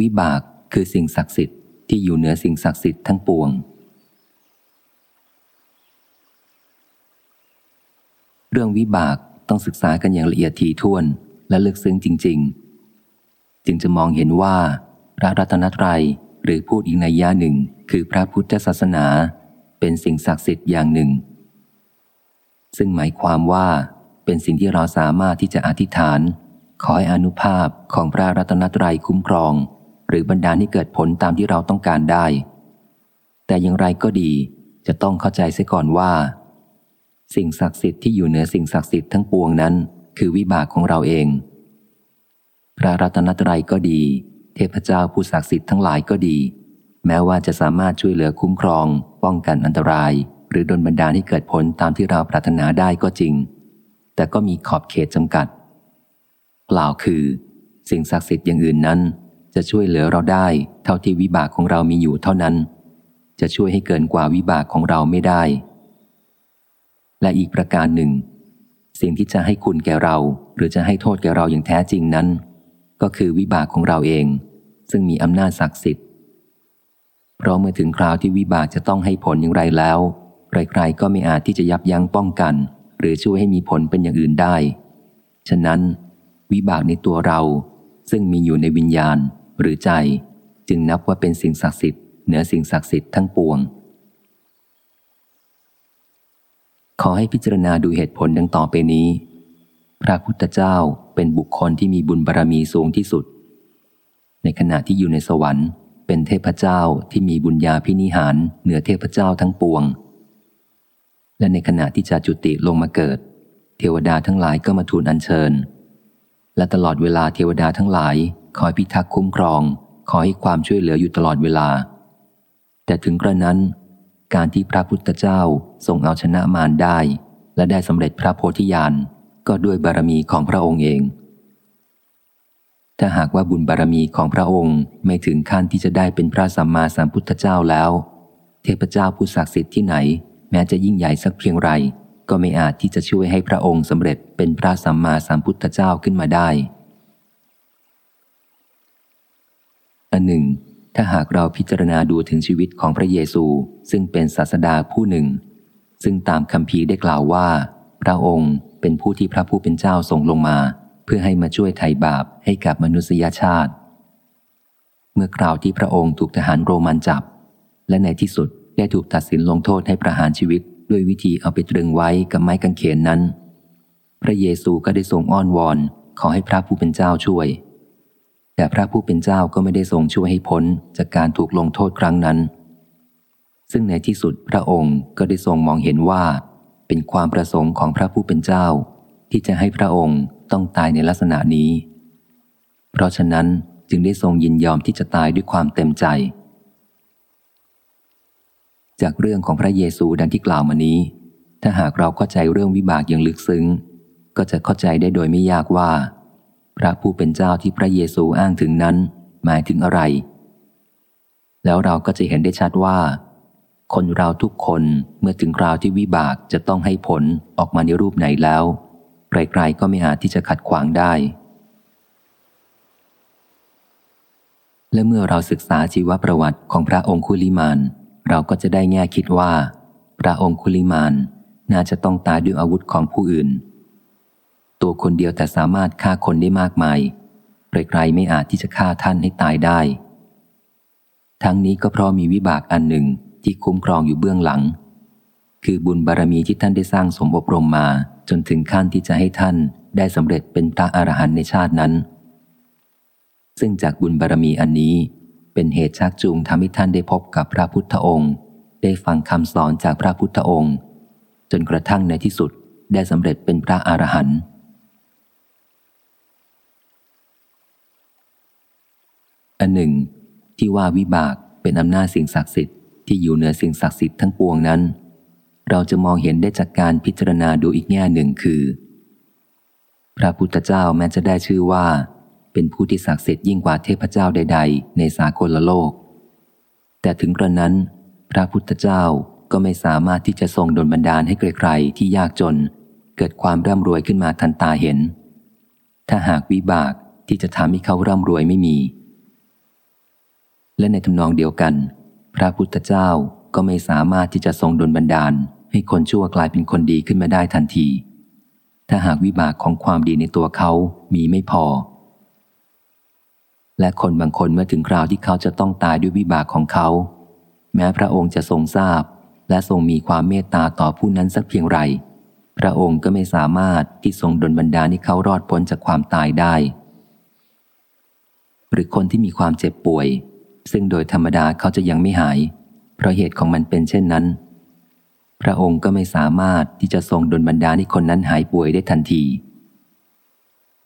วิบากคือสิ่งศักดิ์สิทธิ์ที่อยู่เหนือสิ่งศักดิ์สิทธิ์ทั้งปวง เรื่องวิบากต้องศึกษากันอย่างละเอียดถี่ถ้วนและลึกซึ้งจริง ๆ จึงจะมองเห็นว่าพระรัตนตรัยหรือพูดอีกในย่าหนึ่งคือพระพุทธศาสนา เป็นสิ่งศักดิ์สิทธิ์อย่างหนึ่ง ซึ่งหมายความว่าเป็นสิ่งที่เราสามารถที่จะอธิษฐาน ขอให้อนุภาพของพระรัตนตรัยคุ้มครอง หรือบรรดาให้เกิดผลตามที่เราต้องการได้ แต่อย่างไรก็ดีจะต้องเข้าใจเสียก่อนว่า สิ่งศักดิ์สิทธิ์ที่อยู่เหนือสิ่งศักดิ์สิทธิ์ทั้งปวงนั้น คือวิบากของเราเอง พระรัตนตรัยก็ดี เทพเจ้าผู้ศักดิ์สิทธิ์ทั้งหลายก็ดี แม้ว่าจะสามารถช่วยเหลือคุ้มครอง ป้องกันอันตราย หรือดลบันดาลให้เกิดผลตามที่เราปรารถนาได้ก็จริง แต่ก็มีขอบเขตจำกัดกล่าวคือ สิ่งศักดิ์สิทธิ์อย่างอื่นนั้น จะช่วยเหลือเราได้ เท่าที่วิบากของเรามีอยู่เท่านั้น จะช่วยให้เกินกว่าวิบากของเราไม่ได้ และอีกประการหนึ่ง สิ่งที่จะให้คุณแก่เรา หรือจะให้โทษแก่เราอย่างแท้จริงนั้น ก็คือวิบากของเราเอง ซึ่งมีอำนาจศักดิ์สิทธิ์ เพราะเมื่อถึงคราวที่วิบากจะต้องให้ผลอย่างไรแล้วใครๆก็ไม่อาจที่จะยับยั้งป้องกัน หรือช่วยให้มีผลเป็นอย่างอื่นได้ ฉะนั้น วิบากในตัวเราซึ่งมีอยู่ในวิญญาณ หรือใจ จึงนับว่าเป็นสิ่งศักดิ์สิทธิ์เหนือสิ่งศักดิ์สิทธิ์ทั้งปวง ขอให้พิจารณาดูเหตุผลดังต่อไปนี้ พระพุทธเจ้าเป็นบุคคลที่มีบุญบารรมีสูงที่สุด ในขณะที่อยู่ในสวรรค์ เป็นเทพเจ้าที่มีบุญญาพินิหารเหนือเทพเจ้าทั้งปวง และในขณะที่จะจุติลงมาเกิด เทวดาทั้งหลายก็มาทูลอัญเชิญและตลอดเวลาเทวดาทั้งหลาย คอยพิทักษ์คุ้มครองขอให้ความช่วยเหลืออยู่ตลอดเวลา แต่ถึงกระนั้น การที่พระพุทธเจ้าทรงเอาชนะมารได้ และได้สำเร็จพระโพธิญาณก็ด้วยบารมีของพระองค์เอง ถ้าหากว่าบุญบารมีของพระองค์ไม่ถึงขั้นที่จะได้เป็นพระสัมมาสัมพุทธเจ้าแล้ว เทพเจ้าผู้ศักดิ์สิทธิ์ที่ไหน แม้จะยิ่งใหญ่สักเพียงไรก็ไม่อาจที่จะช่วยให้พระองค์สำเร็จเป็นพระสัมมาสัมพุทธเจ้าขึ้นมาได้ อันหนึ่ง ถ้าหากเราพิจารณาดูถึงชีวิตของพระเยซู ซึ่งเป็นศาสดาผู้หนึ่ง ซึ่งตามคำพีได้กล่าวว่า พระองค์เป็นผู้ที่พระผู้เป็นเจ้าส่งลงมา เพื่อให้มาช่วยไถ่บาปให้กับมนุษยชาติ เมื่อคราวที่พระองค์ถูกทหารโรมันจับ และในที่สุดได้ถูกตัดสินลงโทษให้ประหารชีวิตด้วยวิธีเอาไปตรึงไว้กับไม้กางเขนนั้น พระเยซูก็ได้ทรงอ้อนวอน ขอให้พระผู้เป็นเจ้าช่วย แต่พระผู้เป็นเจ้าก็ไม่ได้ทรงช่วยให้พ้นจากการถูกลงโทษครั้งนั้น ซึ่งในที่สุดพระองค์ก็ได้ทรงมองเห็นว่า เป็นความประสงค์ของพระผู้เป็นเจ้า ที่จะให้พระองค์ต้องตายในลักษณะนี้ เพราะฉะนั้นจึงได้ทรงยินยอมที่จะตายด้วยความเต็มใจ จากเรื่องของพระเยซูดังที่กล่าวมานี้ ถ้าหากเราเข้าใจเรื่องวิบากอย่างลึกซึ้ง ก็จะเข้าใจได้โดยไม่ยากว่า พระผู้เป็นเจ้าที่พระเยซูอ้างถึงนั้น หมายถึงอะไร แล้วเราก็จะเห็นได้ชัดว่า คนเราทุกคนเมื่อถึงคราวที่วิบากจะต้องให้ผลออกมาในรูปไหนแล้วใครๆก็ไม่อาจที่จะขัดขวางได้ และเมื่อเราศึกษาชีวประวัติของพระองคุลิมาน เราก็จะได้แง่คิดว่า พระองคุลิมานน่าจะต้องตายด้วยอาวุธของผู้อื่น ตัวคนเดียวแต่สามารถฆ่าคนได้มากมายใครๆไม่อาจที่จะฆ่าท่านให้ตายได้ ทั้งนี้ก็เพราะมีวิบากอันหนึ่งที่คุ้มครองอยู่เบื้องหลัง คือบุญบารมีที่ท่านได้สร้างสมบรมมา จนถึงขั้นที่จะให้ท่านได้สำเร็จเป็นพระอรหันต์ในชาตินั้น ซึ่งจากบุญบารรมีอันนี้เป็นเหตุชักจูงทำให้ท่านได้พบกับพระพุทธองค์ ได้ฟังคำสอนจากพระพุทธองค์ จนกระทั่งในที่สุดได้สำเร็จเป็นพระอรหันต์ อันหนึ่ง ที่ว่าวิบากเป็นอำนาจสิ่งศักดิ์สิทธิ์ที่อยู่เหนือสิ่งศักดิ์สิทธิ์ทั้งปวงนั้น เราจะมองเห็นได้จากการพิจารณาดูอีกแง่หนึ่งคือ พระพุทธเจ้าแม้จะได้ชื่อว่า เป็นผู้ที่ศักดิ์สิทธิ์ยิ่งกว่าเทพเจ้าใด ๆ ในสากลโลก แต่ถึงกระนั้น พระพุทธเจ้าก็ไม่สามารถที่จะทรงดลบันดาลให้ใครๆที่ยากจน เกิดความร่ำรวยขึ้นมาทันตาเห็น ถ้าหากวิบากที่จะทำให้เขาร่ำรวยไม่มี และในทำนองเดียวกัน พระพุทธเจ้าก็ไม่สามารถที่จะทรงดลบันดาล ให้คนชั่วกลายเป็นคนดีขึ้นมาได้ทันที ถ้าหากวิบากของความดีในตัวเขามีไม่พอ และคนบางคนเมื่อถึงคราวที่เขาจะต้องตายด้วยวิบากของเขา แม้พระองค์จะทรงทราบ และทรงมีความเมตตาต่อผู้นั้นสักเพียงไร พระองค์ก็ไม่สามารถที่ทรงดลบันดาลให้เขารอดพ้นจากความตายได้ หรือคนที่มีความเจ็บป่วย ซึ่งโดยธรรมดาเขาจะยังไม่หาย เพราะเหตุของมันเป็นเช่นนั้น พระองค์ก็ไม่สามารถที่จะทรงดลบันดาให้คนนั้นหายป่วยได้ทันที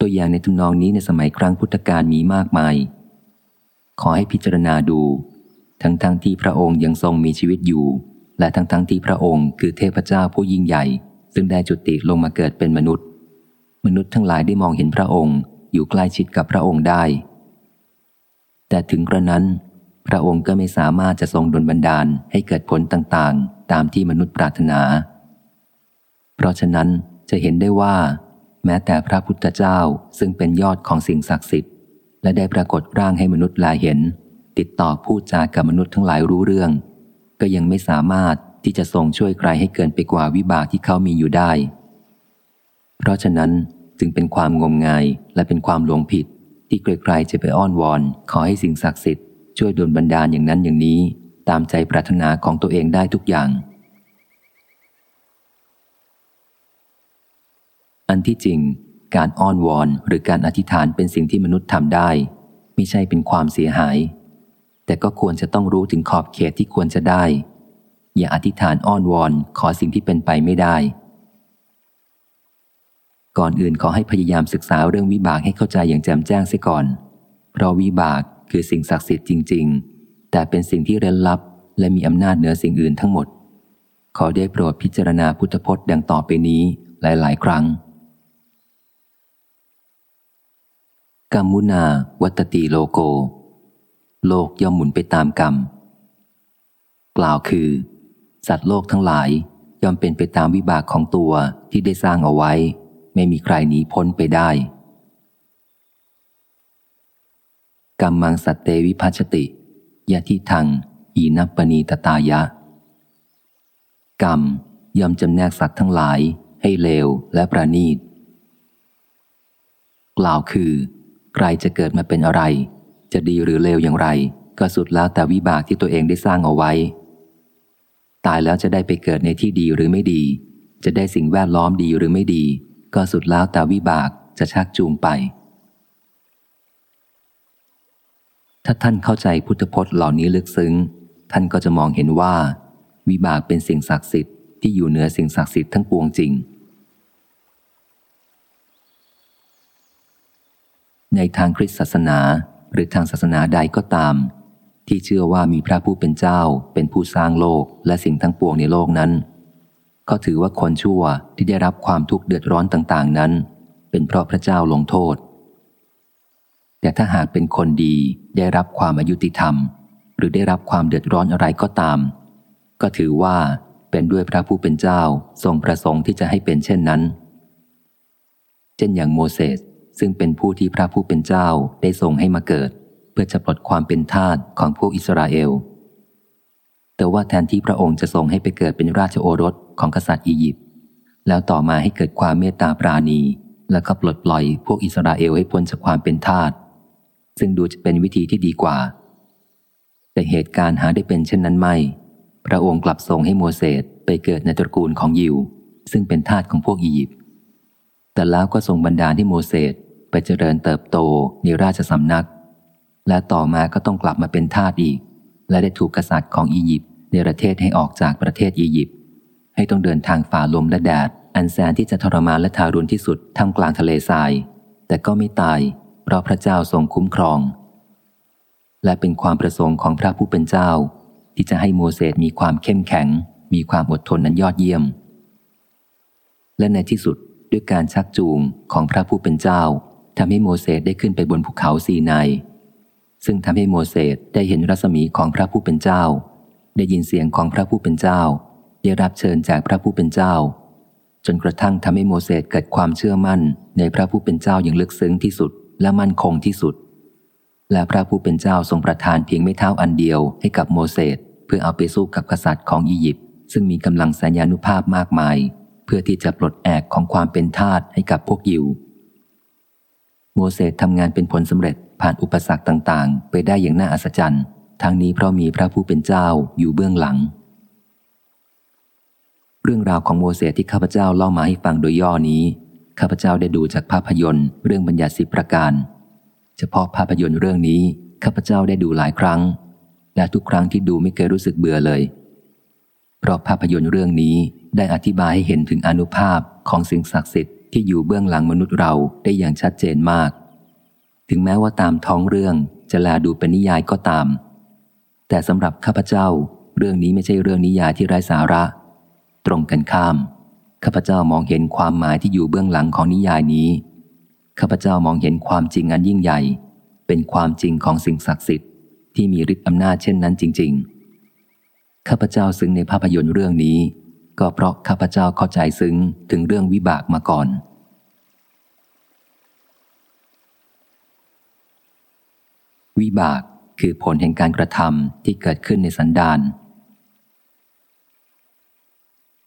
ตัวอย่างในทุนนองนี้ในสมัยครั้งพุทธกาลมีมากมาย ขอให้พิจารณาดู ทั้งๆทที่พระองค์ยังทรงมีชีวิตอยู่ และทั้งๆทที่พระองค์คือเทพเจ้าผู้ยิ่งใหญ่ ซึ่งได้จุติลงมาเกิดเป็นมนุษย์ มนุษย์ทั้งหลายได้มองเห็นพระองค์อยู่ใกล้ชิดกับพระองค์ได้ แต่ถึงกระนั้น พระองค์ก็ไม่สามารถจะทรงดลบันดาลให้เกิดผลต่างๆ ตามที่มนุษย์ปรารถนา เพราะฉะนั้นจะเห็นได้ว่า แม้แต่พระพุทธเจ้าซึ่งเป็นยอดของสิ่งศักดิ์สิทธิ์ และได้ปรากฏร่างให้มนุษย์ลาเห็น ติดต่อพูดจากับมนุษย์ทั้งหลายรู้เรื่อง ก็ยังไม่สามารถที่จะทรงช่วยใครให้เกินไปกว่าวิบากที่เขามีอยู่ได้ เพราะฉะนั้นจึงเป็นความงมงายและเป็นความหลงผิด ที่ใครๆจะไปอ้อนวอน ขอให้สิ่งศักดิ์สิทธิ์ช่วยดลบันดาลอย่างนั้นอย่างนี้ ตามใจปรารถนาของตัวเองได้ทุกอย่าง อันที่จริง การอ้อนวอนหรือการอธิษฐานเป็นสิ่งที่มนุษย์ทำได้ ไม่ใช่เป็นความเสียหาย แต่ก็ควรจะต้องรู้ถึงขอบเขตที่ควรจะได้ อย่าอธิษฐานอ้อนวอนขอสิ่งที่เป็นไปไม่ได้ ก่อนอื่นขอให้พยายามศึกษาเรื่องวิบากให้เข้าใจอย่างแจ่มแจ้งเสียก่อน เพราะวิบากคือสิ่งศักดิ์สิทธิ์จริง ๆ แต่เป็นสิ่งที่เร้นลับ และมีอำนาจเหนือสิ่งอื่นทั้งหมด ขอได้โปรดพิจารณาพุทธพจน์ดังต่อไปนี้หลาย ๆ ครั้งกรรมุนา วัตติโลโก โลกย่อมหมุนไปตามกรรม กล่าวคือ สัตว์โลกทั้งหลายย่อมเป็นไปตามวิบากของตัวที่ได้สร้างเอาไว้ ไม่มีใครหนีพ้นไปได้กรรมังสัตเตวิพัชติยะทิทัง อีนับปณีตตายะ กรรมย่อมจำแนกสัตว์ทั้งหลายให้เลวและประณีต กล่าวคือ ใครจะเกิดมาเป็นอะไร จะดีหรือเลวอย่างไร ก็สุดแล้วแต่วิบากที่ตัวเองได้สร้างเอาไว้ ตายแล้วจะได้ไปเกิดในที่ดีหรือไม่ดี จะได้สิ่งแวดล้อมดีหรือไม่ดี ก็สุดแล้วแต่วิบากจะชักจูงไป ถ้าท่านเข้าใจพุทธพจน์เหล่านี้ลึกซึ้ง ท่านก็จะมองเห็นว่า วิบากเป็นสิ่งศักดิ์สิทธิ์ที่อยู่เหนือสิ่งศักดิ์สิทธิ์ทั้งปวงจริง ในทางคริสตศาสนาหรือทางศาสนาใดก็ตาม ที่เชื่อว่ามีพระผู้เป็นเจ้าเป็นผู้สร้างโลกและสิ่งทั้งปวงในโลกนั้น ก็ถือว่าคนชั่วที่ได้รับความทุกข์เดือดร้อนต่าง ๆ นั้น เป็นเพราะพระเจ้าลงโทษ แต่ถ้าหากเป็นคนดีได้รับความอายุติธรรม หรือได้รับความเดือดร้อนอะไรก็ตาม ก็ถือว่าเป็นด้วยพระผู้เป็นเจ้าทรงประสงค์ที่จะให้เป็นเช่นนั้น เช่นอย่างโมเสสซึ่งเป็นผู้ที่พระผู้เป็นเจ้าได้ทรงให้มาเกิด เพื่อจะปลดความเป็นทาสของพวกอิสราเอล แต่ว่าแทนที่พระองค์จะทรงให้ไปเกิดเป็นราชโอรส ของกษัตริย์อียิปต์แล้วต่อมาให้เกิดความเมตตาปราณี และก็ปลดปล่อยพวกอิสราเอลให้พ้นจากความเป็นทาสซึ่งดูจะเป็นวิธีที่ดีกว่า แต่เหตุการณ์หาได้เป็นเช่นนั้นไม่ พระองค์กลับทรงให้โมเสสไปเกิดในตระกูลของยิว ซึ่งเป็นทาสของพวกอียิปต์แต่แล้วก็ทรงบันดาลให้โมเสสไปเจริญเติบโตในราชสำนัก และต่อมาก็ต้องกลับมาเป็นทาสอีก และได้ถูกกษัตริย์ของอียิปต์ในประเทศให้ออกจากประเทศอียิปต์ ให้ต้องเดินทางฝ่าลมและแดด อันแสนที่จะทรมานและทารุณที่สุดท่ามกลางทะเลทราย แต่ก็ไม่ตาย เพราะพระเจ้าทรงคุ้มครอง และเป็นความประสงค์ของพระผู้เป็นเจ้า ที่จะให้โมเสสมีความเข้มแข็ง มีความอดทนนั้นยอดเยี่ยม และในที่สุดด้วยการชักจูงของพระผู้เป็นเจ้าทำให้โมเสสได้ขึ้นไปบนภูเขาซีนายซึ่งทำให้โมเสสได้เห็นรัศมีของพระผู้เป็นเจ้า ได้ยินเสียงของพระผู้เป็นเจ้า ได้รับเชิญจากพระผู้เป็นเจ้า จนกระทั่งทำให้โมเสสเกิดความเชื่อมั่นในพระผู้เป็นเจ้าอย่างลึกซึ้งที่สุดและมั่นคงที่สุด และพระผู้เป็นเจ้าทรงประทานเพียงไม่เท้าอันเดียวให้กับโมเสสเพื่อเอาไปสู้กับกษัตริย์ของอียิปต์ซึ่งมีกำลังสัญญานุภาพมากมาย เพื่อที่จะปลดแอกของความเป็นทาสให้กับพวกยิว โมเสสทำงานเป็นผลสำเร็จผ่านอุปสรรคต่างๆ ไปได้อย่างน่าอัศจรรย์ ทั้งนี้เพราะมีพระผู้เป็นเจ้าอยู่เบื้องหลัง เรื่องราวของโมเสสที่ข้าพเจ้าเล่ามาให้ฟังโดยย่อนี้ ข้าพเจ้าได้ดูจากภาพยนตร์ เรื่องบัญญัติสิบประการ เฉพาะภาพยนตร์เรื่องนี้ข้าพเจ้าได้ดูหลายครั้ง และทุกครั้งที่ดูไม่เคยรู้สึกเบื่อเลย เพราะภาพยนตร์เรื่องนี้ได้อธิบายให้เห็นถึงอนุภาพของสิ่งศักดิ์สิทธิ์ที่อยู่เบื้องหลังมนุษย์เราได้อย่างชัดเจนมาก ถึงแม้ว่าตามท้องเรื่องจะแลดูเป็นนิยายก็ตาม แต่สำหรับข้าพเจ้า เรื่องนี้ไม่ใช่เรื่องนิยายที่ไร้สาระ ตรงกันข้าม ข้าพเจ้ามองเห็นความหมายที่อยู่เบื้องหลังของนิยายนี้ ข้าพเจ้ามองเห็นความจริงอันยิ่งใหญ่ เป็นความจริงของสิ่งศักดิ์สิทธิ์ที่มีฤทธิ์อำนาจเช่นนั้นจริง ๆ ข้าพเจ้าซึ้งในภาพยนตร์เรื่องนี้ ก็เพราะข้าพเจ้าเข้าใจซึ้งถึงเรื่องวิบากมาก่อนวิบากคือผลแห่งการกระทำที่เกิดขึ้นในสันดาน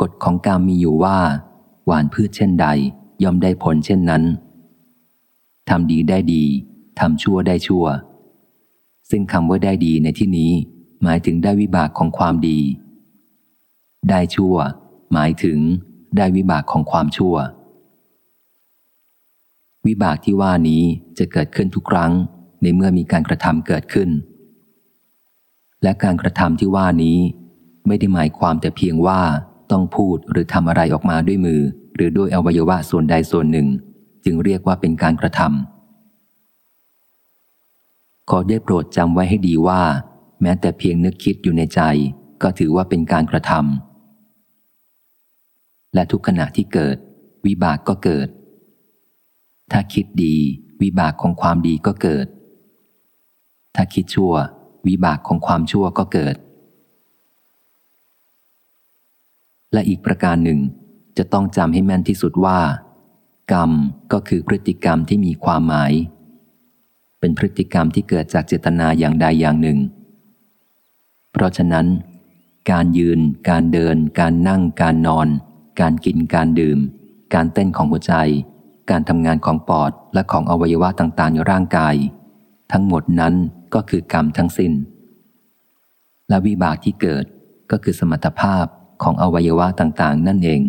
กฎของกรรมมีอยู่ว่า หวานพืชเช่นใด ย่อมได้ผลเช่นนั้นทำดีได้ดีทำชั่วได้ชั่ว ซึ่งคำว่าได้ดีในที่นี้ หมายถึงได้วิบากของความดี ได้ชั่ว หมายถึงได้วิบากของความชั่ว วิบากที่ว่านี้จะเกิดขึ้นทุกครั้ง ในเมื่อมีการกระทำเกิดขึ้น และการกระทำที่ว่านี้ ไม่ได้หมายความแต่เพียงว่า ต้องพูดหรือทำอะไรออกมาด้วยมือ หรือด้วยอวัยวะส่วนใดส่วนหนึ่ง จึงเรียกว่าเป็นการกระทำขอได้โปรดจำไว้ให้ดีว่า แม้แต่เพียงนึกคิดอยู่ในใจ ก็ถือว่าเป็นการกระทำและทุกขณะที่เกิด วิบากก็เกิด ถ้าคิดดี วิบากของความดีก็เกิด ถ้าคิดชั่ว วิบากของความชั่วก็เกิด และอีกประการหนึ่ง จะต้องจำให้แม่นที่สุดว่า กรรมก็คือพฤติกรรมที่มีความหมาย เป็นพฤติกรรมที่เกิดจากเจตนาอย่างใดอย่างหนึ่ง เพราะฉะนั้น การยืน การเดิน การนั่ง การนอน การกินการดื่ม การเต้นของหัวใจ การทำงานของปอดและของอวัยวะต่างๆในร่างกาย ทั้งหมดนั้นก็คือกรรมทั้งสิน้น และวิบากที่เกิดก็คือสมรรถภาพ ของอวัยวะต่างๆ นั่นเอง